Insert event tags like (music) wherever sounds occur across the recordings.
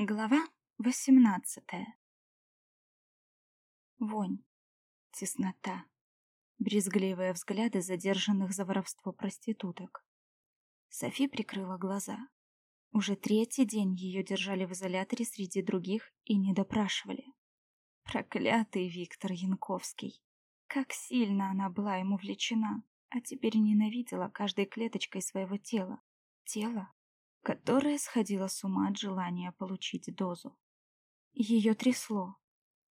Глава восемнадцатая Вонь, теснота, брезгливые взгляды задержанных за воровство проституток. Софи прикрыла глаза. Уже третий день ее держали в изоляторе среди других и не допрашивали. Проклятый Виктор Янковский. Как сильно она была ему влечена, а теперь ненавидела каждой клеточкой своего тела. Тело, которая сходила с ума от желания получить дозу. Ее трясло.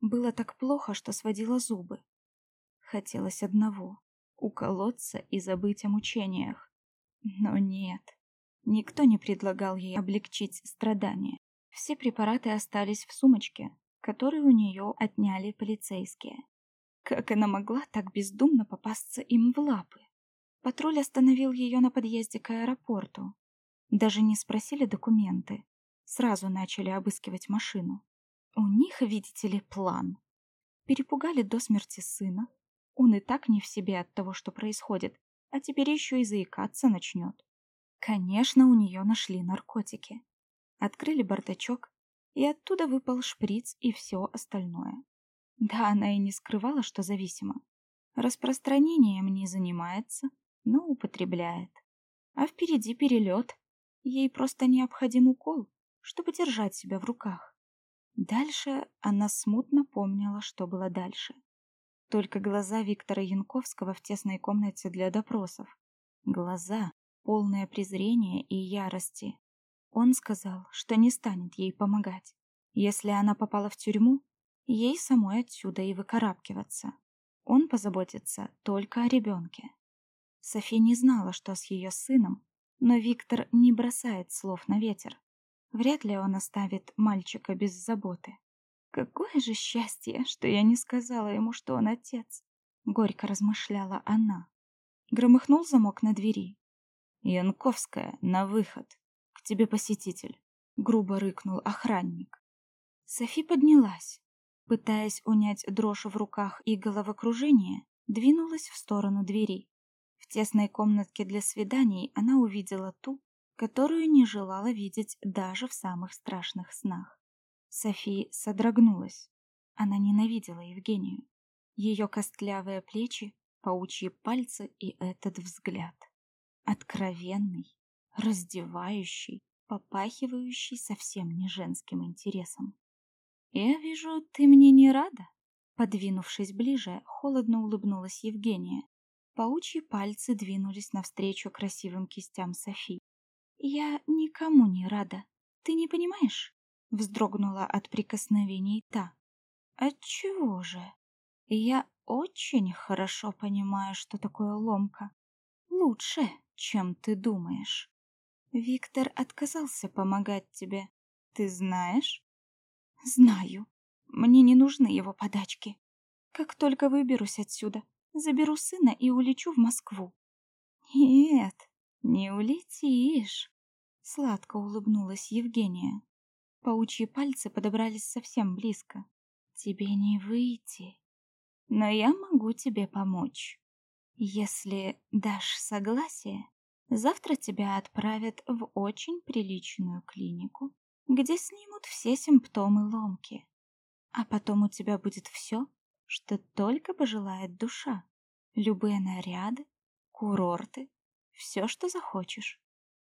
Было так плохо, что сводило зубы. Хотелось одного — уколоться и забыть о мучениях. Но нет. Никто не предлагал ей облегчить страдания. Все препараты остались в сумочке, которую у нее отняли полицейские. Как она могла так бездумно попасться им в лапы? Патруль остановил ее на подъезде к аэропорту, даже не спросили документы. Сразу начали обыскивать машину. У них, видите ли, план. Перепугали до смерти сына. Он и так не в себе от того, что происходит, а теперь еще и заикаться начнет. Конечно, у нее нашли наркотики. Открыли бардачок, и оттуда выпал шприц и все остальное. Да, она и не скрывала, что зависима. Распространением не занимается, но употребляет. А впереди перелет, Ей просто необходим укол, чтобы держать себя в руках. Дальше она смутно помнила, что было дальше. Только глаза Виктора Янковского в тесной комнате для допросов. Глаза, полное презрения и ярости. Он сказал, что не станет ей помогать. Если она попала в тюрьму, ей самой отсюда и выкарабкиваться. Он позаботится только о ребенке. София не знала, что с ее сыном, но Виктор не бросает слов на ветер. Вряд ли он оставит мальчика без заботы. Какое же счастье, что я не сказала ему, что он отец. Горько размышляла она. Громыхнул замок на двери. Янковская, на выход. К тебе посетитель. Грубо рыкнул охранник. Софи поднялась. Пытаясь унять дрожь в руках и головокружение, двинулась в сторону двери. В тесной комнатке для свиданий она увидела ту, которую не желала видеть даже в самых страшных снах. София содрогнулась. Она ненавидела Евгению. Ее костлявые плечи, паучьи пальцы и этот взгляд. Откровенный, раздевающий, попахивающий совсем не женским интересом. «Я вижу, ты мне не рада?» Подвинувшись ближе, холодно улыбнулась Евгения, Паучьи пальцы двинулись навстречу красивым кистям Софи. «Я никому не рада. Ты не понимаешь?» Вздрогнула от прикосновений та. «Отчего же? Я очень хорошо понимаю, что такое ломка. Лучше, чем ты думаешь. Виктор отказался помогать тебе. Ты знаешь?» «Знаю. Мне не нужны его подачки. Как только выберусь отсюда, Заберу сына и улечу в Москву. Нет, не улетишь. Сладко улыбнулась Евгения. Паучьи пальцы подобрались совсем близко. Тебе не выйти. Но я могу тебе помочь. Если дашь согласие, завтра тебя отправят в очень приличную клинику, где снимут все симптомы ломки. А потом у тебя будет все, что только пожелает душа. Любые наряды, курорты, все, что захочешь.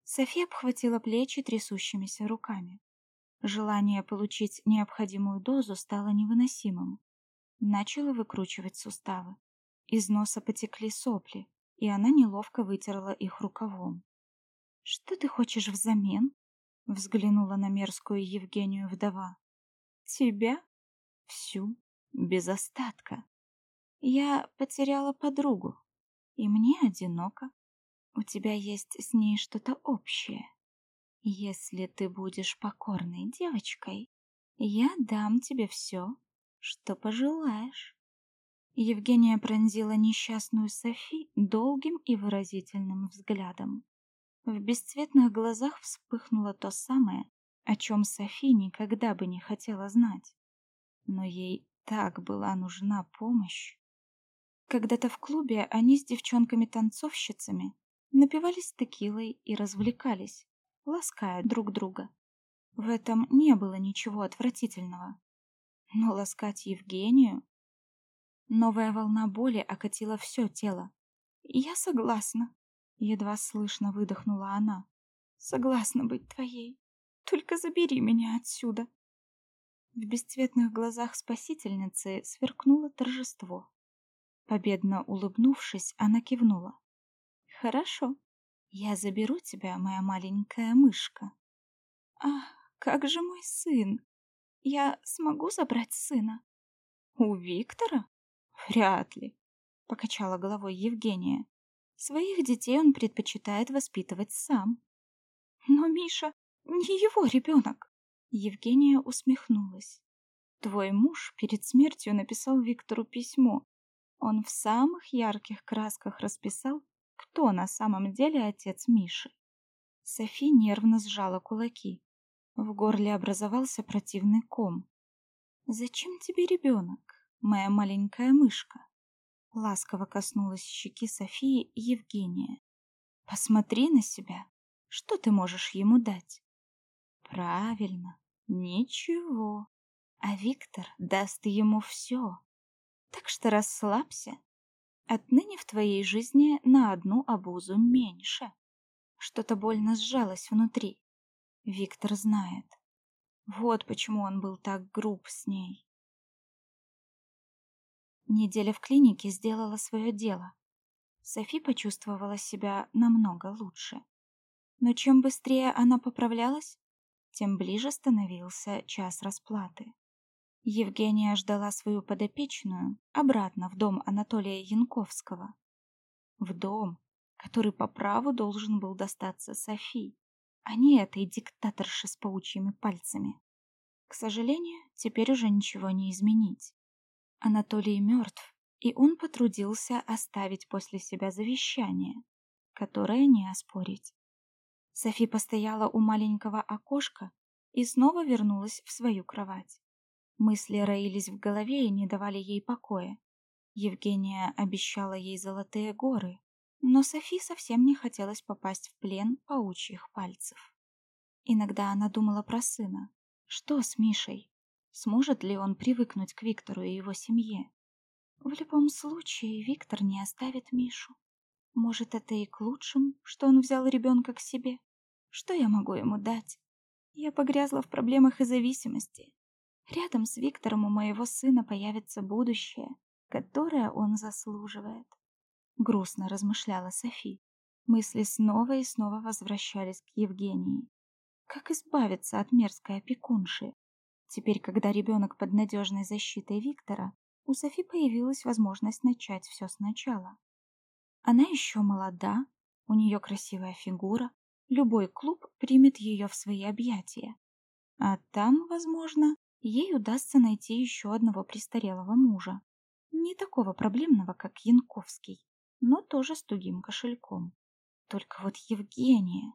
София обхватила плечи трясущимися руками. Желание получить необходимую дозу стало невыносимым. Начала выкручивать суставы. Из носа потекли сопли, и она неловко вытерла их рукавом. «Что ты хочешь взамен?» — взглянула на мерзкую Евгению вдова. «Тебя? Всю без остатка. Я потеряла подругу, и мне одиноко. У тебя есть с ней что-то общее. Если ты будешь покорной девочкой, я дам тебе все, что пожелаешь. Евгения пронзила несчастную Софи долгим и выразительным взглядом. В бесцветных глазах вспыхнуло то самое, о чем Софи никогда бы не хотела знать. Но ей так была нужна помощь. Когда-то в клубе они с девчонками-танцовщицами напивались текилой и развлекались, лаская друг друга. В этом не было ничего отвратительного. Но ласкать Евгению... Новая волна боли окатила все тело. «Я согласна», — едва слышно выдохнула она. «Согласна быть твоей. Только забери меня отсюда». В бесцветных глазах спасительницы сверкнуло торжество. Победно улыбнувшись, она кивнула. «Хорошо, я заберу тебя, моя маленькая мышка». «Ах, как же мой сын? Я смогу забрать сына?» «У Виктора? Вряд ли», — покачала головой Евгения. «Своих детей он предпочитает воспитывать сам». «Но Миша не его ребенок!» Евгения усмехнулась. Твой муж перед смертью написал Виктору письмо. Он в самых ярких красках расписал, кто на самом деле отец Миши. Софи нервно сжала кулаки. В горле образовался противный ком. «Зачем тебе ребенок, моя маленькая мышка?» Ласково коснулась щеки Софии Евгения. «Посмотри на себя. Что ты можешь ему дать?» Правильно, ничего. А Виктор даст ему все. Так что расслабься. Отныне в твоей жизни на одну обузу меньше. Что-то больно сжалось внутри. Виктор знает. Вот почему он был так груб с ней. Неделя в клинике сделала свое дело. Софи почувствовала себя намного лучше. Но чем быстрее она поправлялась, тем ближе становился час расплаты. Евгения ждала свою подопечную обратно в дом Анатолия Янковского. В дом, который по праву должен был достаться Софии, а не этой диктаторше с паучьими пальцами. К сожалению, теперь уже ничего не изменить. Анатолий мертв, и он потрудился оставить после себя завещание, которое не оспорить. Софи постояла у маленького окошка и снова вернулась в свою кровать. Мысли роились в голове и не давали ей покоя. Евгения обещала ей золотые горы, но Софи совсем не хотелось попасть в плен паучьих пальцев. Иногда она думала про сына. Что с Мишей? Сможет ли он привыкнуть к Виктору и его семье? В любом случае, Виктор не оставит Мишу. Может, это и к лучшему, что он взял ребенка к себе? Что я могу ему дать? Я погрязла в проблемах и зависимости. Рядом с Виктором у моего сына появится будущее, которое он заслуживает. Грустно размышляла Софи. Мысли снова и снова возвращались к Евгении. Как избавиться от мерзкой опекунши? Теперь, когда ребенок под надежной защитой Виктора, у Софи появилась возможность начать все сначала. Она еще молода, у нее красивая фигура, любой клуб примет ее в свои объятия. А там, возможно, ей удастся найти еще одного престарелого мужа. Не такого проблемного, как Янковский, но тоже с тугим кошельком. Только вот Евгения...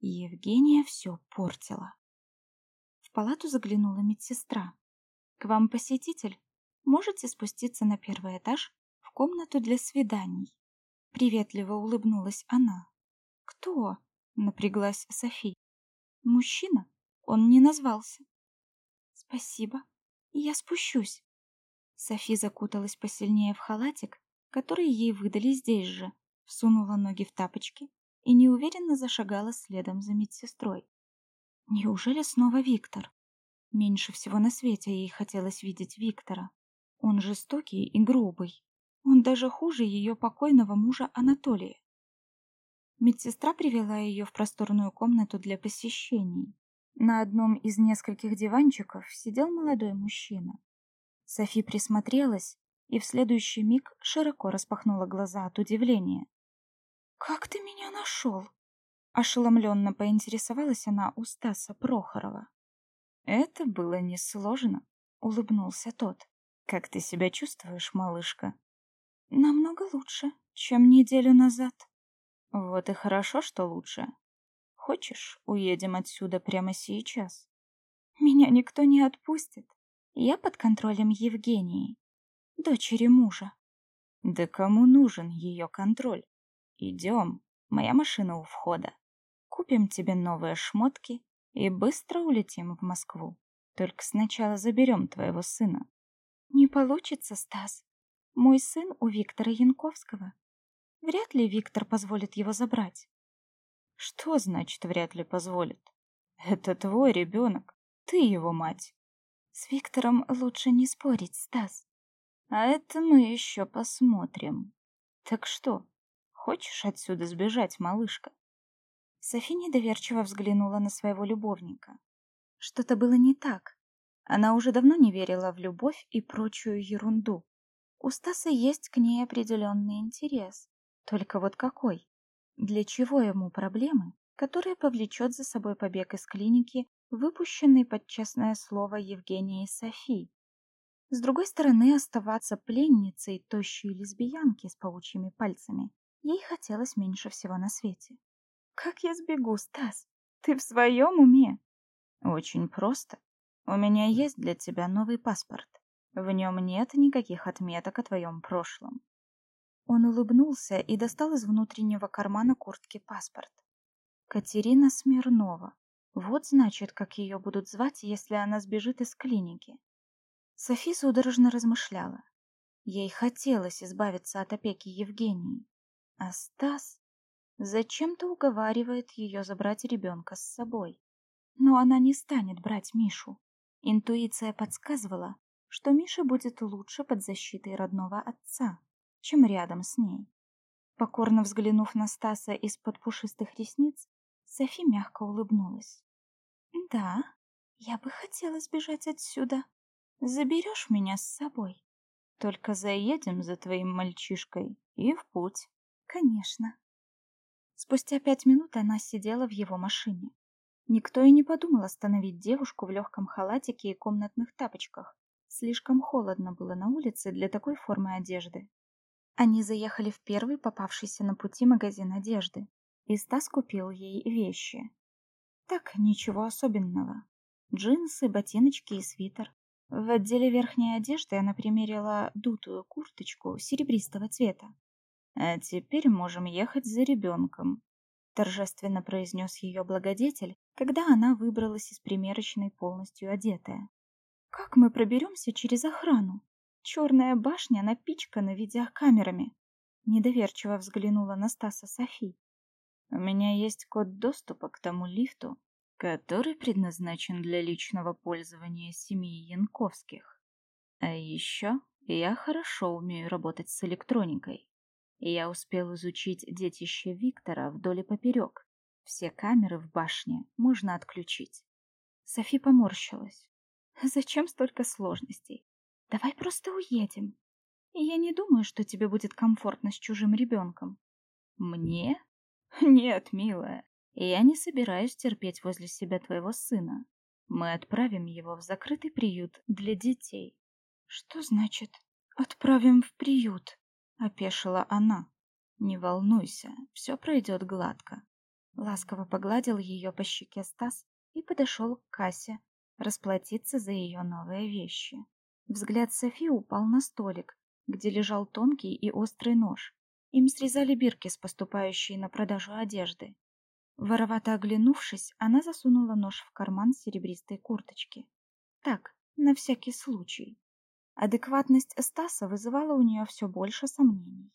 Евгения все портила. В палату заглянула медсестра. «К вам посетитель? Можете спуститься на первый этаж в комнату для свиданий?» Приветливо улыбнулась она. «Кто?» Напряглась Софи. Мужчина? Он не назвался. Спасибо. Я спущусь. Софи закуталась посильнее в халатик, который ей выдали здесь же, всунула ноги в тапочки и неуверенно зашагала следом за медсестрой. Неужели снова Виктор? Меньше всего на свете ей хотелось видеть Виктора. Он жестокий и грубый. Он даже хуже ее покойного мужа Анатолия. Медсестра привела ее в просторную комнату для посещений. На одном из нескольких диванчиков сидел молодой мужчина. Софи присмотрелась и в следующий миг широко распахнула глаза от удивления. «Как ты меня нашел?» Ошеломленно поинтересовалась она у Стаса Прохорова. «Это было несложно», — улыбнулся тот. «Как ты себя чувствуешь, малышка?» «Намного лучше, чем неделю назад», вот и хорошо, что лучше. Хочешь, уедем отсюда прямо сейчас? Меня никто не отпустит. Я под контролем Евгении, дочери мужа. Да кому нужен ее контроль? Идем, моя машина у входа. Купим тебе новые шмотки и быстро улетим в Москву. Только сначала заберем твоего сына. Не получится, Стас. Мой сын у Виктора Янковского. Вряд ли Виктор позволит его забрать. Что значит вряд ли позволит? Это твой ребенок. Ты его мать. С Виктором лучше не спорить, Стас. А это мы еще посмотрим. Так что, хочешь отсюда сбежать, малышка? Софи недоверчиво взглянула на своего любовника. Что-то было не так. Она уже давно не верила в любовь и прочую ерунду. У Стаса есть к ней определенный интерес. Только вот какой? Для чего ему проблемы, которые повлечет за собой побег из клиники выпущенный под честное слово Евгения и Софи. С другой стороны, оставаться пленницей тощей лесбиянки с паучьими пальцами ей хотелось меньше всего на свете. «Как я сбегу, Стас? Ты в своем уме?» «Очень просто. У меня есть для тебя новый паспорт. В нем нет никаких отметок о твоем прошлом». Он улыбнулся и достал из внутреннего кармана куртки паспорт. Катерина Смирнова, вот значит, как ее будут звать, если она сбежит из клиники. Софи судорожно размышляла. Ей хотелось избавиться от опеки Евгении. А Стас зачем-то уговаривает ее забрать ребенка с собой. Но она не станет брать Мишу. Интуиция подсказывала, что Миша будет лучше под защитой родного отца, чем рядом с ней. Покорно взглянув на Стаса из-под пушистых ресниц, Софи мягко улыбнулась. Да, я бы хотела сбежать отсюда. Заберешь меня с собой? Только заедем за твоим мальчишкой и в путь. Конечно. Спустя пять минут она сидела в его машине. Никто и не подумал остановить девушку в легком халатике и комнатных тапочках. Слишком холодно было на улице для такой формы одежды. Они заехали в первый попавшийся на пути магазин одежды, и Стас купил ей вещи. Так, ничего особенного. Джинсы, ботиночки и свитер. В отделе верхней одежды она примерила дутую курточку серебристого цвета. «А теперь можем ехать за ребенком», — торжественно произнес ее благодетель, когда она выбралась из примерочной полностью одетая. «Как мы проберемся через охрану? Черная башня напичкана видеокамерами», — недоверчиво взглянула на Стаса Софи. У меня есть код доступа к тому лифту, который предназначен для личного пользования семьи Янковских. А еще я хорошо умею работать с электроникой. Я успел изучить детище Виктора вдоль и поперек. Все камеры в башне можно отключить. Софи поморщилась. Зачем столько сложностей? Давай просто уедем. Я не думаю, что тебе будет комфортно с чужим ребенком. Мне? (laughs) Нет, милая, я не собираюсь терпеть возле себя твоего сына. Мы отправим его в закрытый приют для детей. Что значит «отправим в приют»? Опешила она. Не волнуйся, все пройдет гладко. Ласково погладил ее по щеке Стас и подошел к кассе расплатиться за ее новые вещи. Взгляд Софи упал на столик, где лежал тонкий и острый нож. Им срезали бирки с поступающей на продажу одежды. Воровато оглянувшись, она засунула нож в карман серебристой курточки. Так, на всякий случай. Адекватность Стаса вызывала у нее все больше сомнений.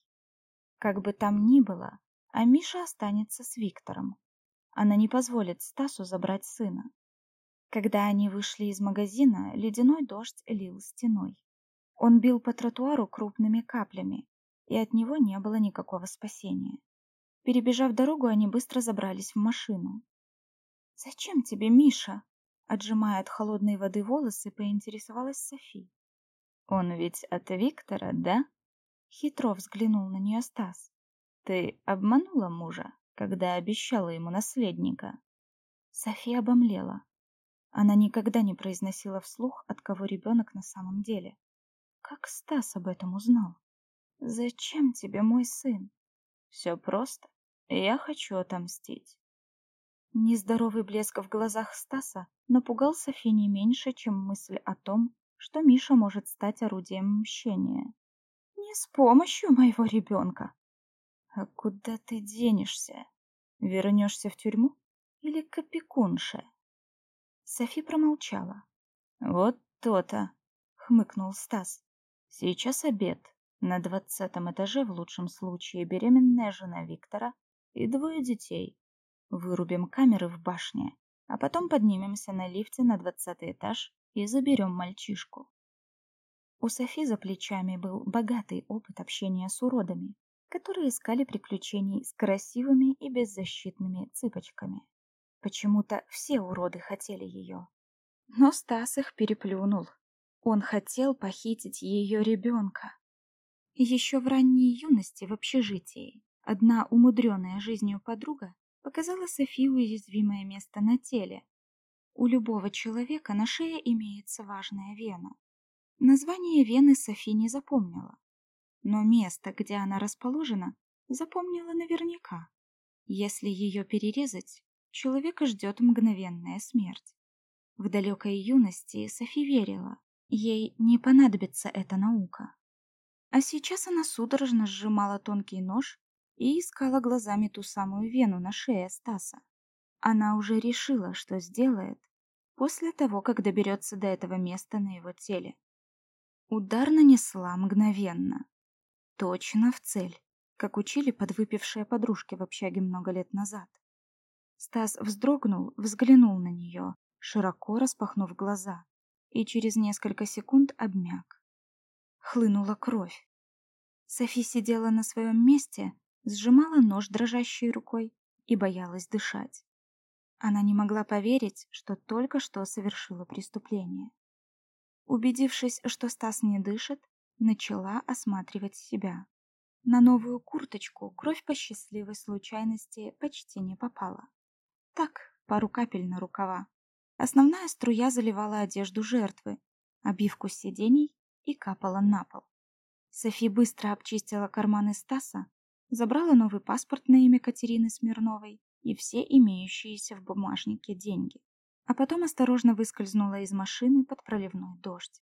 Как бы там ни было, а Миша останется с Виктором. Она не позволит Стасу забрать сына. Когда они вышли из магазина, ледяной дождь лил стеной. Он бил по тротуару крупными каплями, и от него не было никакого спасения. Перебежав дорогу, они быстро забрались в машину. «Зачем тебе, Миша?» Отжимая от холодной воды волосы, поинтересовалась Софи. «Он ведь от Виктора, да?» Хитро взглянул на нее Стас. «Ты обманула мужа, когда обещала ему наследника?» София обомлела. Она никогда не произносила вслух, от кого ребенок на самом деле. Как Стас об этом узнал? Зачем тебе мой сын? Все просто. Я хочу отомстить. Нездоровый блеск в глазах Стаса напугал Софи не меньше, чем мысль о том, что Миша может стать орудием мщения. Не с помощью моего ребенка. А куда ты денешься? Вернешься в тюрьму или к опекунше? Софи промолчала. «Вот то-то», — хмыкнул Стас. «Сейчас обед. На двадцатом этаже в лучшем случае беременная жена Виктора и двое детей. Вырубим камеры в башне, а потом поднимемся на лифте на двадцатый этаж и заберем мальчишку. У Софи за плечами был богатый опыт общения с уродами, которые искали приключений с красивыми и беззащитными цыпочками. Почему-то все уроды хотели ее. Но Стас их переплюнул. Он хотел похитить ее ребенка. Еще в ранней юности в общежитии одна умудренная жизнью подруга показала Софи уязвимое место на теле. У любого человека на шее имеется важная вена. Название вены Софи не запомнила, но место, где она расположена, запомнила наверняка. Если ее перерезать, человека ждет мгновенная смерть. В далекой юности Софи верила, ей не понадобится эта наука. А сейчас она судорожно сжимала тонкий нож и искала глазами ту самую вену на шее Стаса. Она уже решила, что сделает после того, как доберется до этого места на его теле. Удар нанесла мгновенно. Точно в цель, как учили подвыпившие подружки в общаге много лет назад. Стас вздрогнул, взглянул на нее, широко распахнув глаза, и через несколько секунд обмяк. Хлынула кровь. Софи сидела на своем месте, сжимала нож дрожащей рукой и боялась дышать. Она не могла поверить, что только что совершила преступление. Убедившись, что Стас не дышит, начала осматривать себя. На новую курточку кровь по счастливой случайности почти не попала. Так, пару капель на рукава. Основная струя заливала одежду жертвы, обивку сидений и капала на пол. Софи быстро обчистила карманы Стаса, забрала новый паспорт на имя Катерины Смирновой и все имеющиеся в бумажнике деньги, а потом осторожно выскользнула из машины под проливной дождь.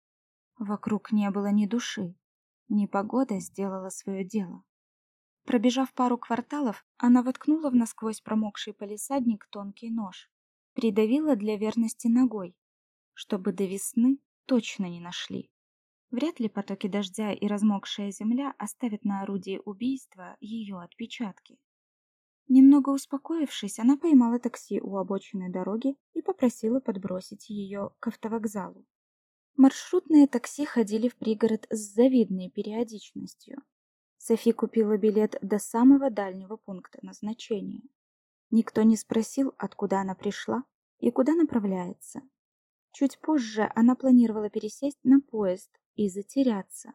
Вокруг не было ни души, непогода сделала свое дело. Пробежав пару кварталов, она воткнула в насквозь промокший палисадник тонкий нож, придавила для верности ногой, чтобы до весны точно не нашли. Вряд ли потоки дождя и размокшая земля оставят на орудии убийства ее отпечатки. Немного успокоившись, она поймала такси у обочины дороги и попросила подбросить ее к автовокзалу. Маршрутные такси ходили в пригород с завидной периодичностью. Софи купила билет до самого дальнего пункта назначения. Никто не спросил, откуда она пришла и куда направляется. Чуть позже она планировала пересесть на поезд и затеряться.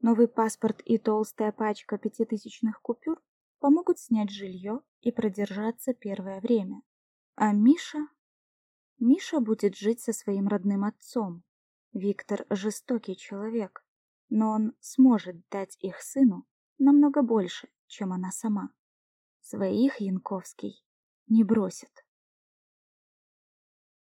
Новый паспорт и толстая пачка пятитысячных купюр помогут снять жилье и продержаться первое время. А Миша... Миша будет жить со своим родным отцом. Виктор жестокий человек, но он сможет дать их сыну намного больше, чем она сама. Своих Янковский не бросит.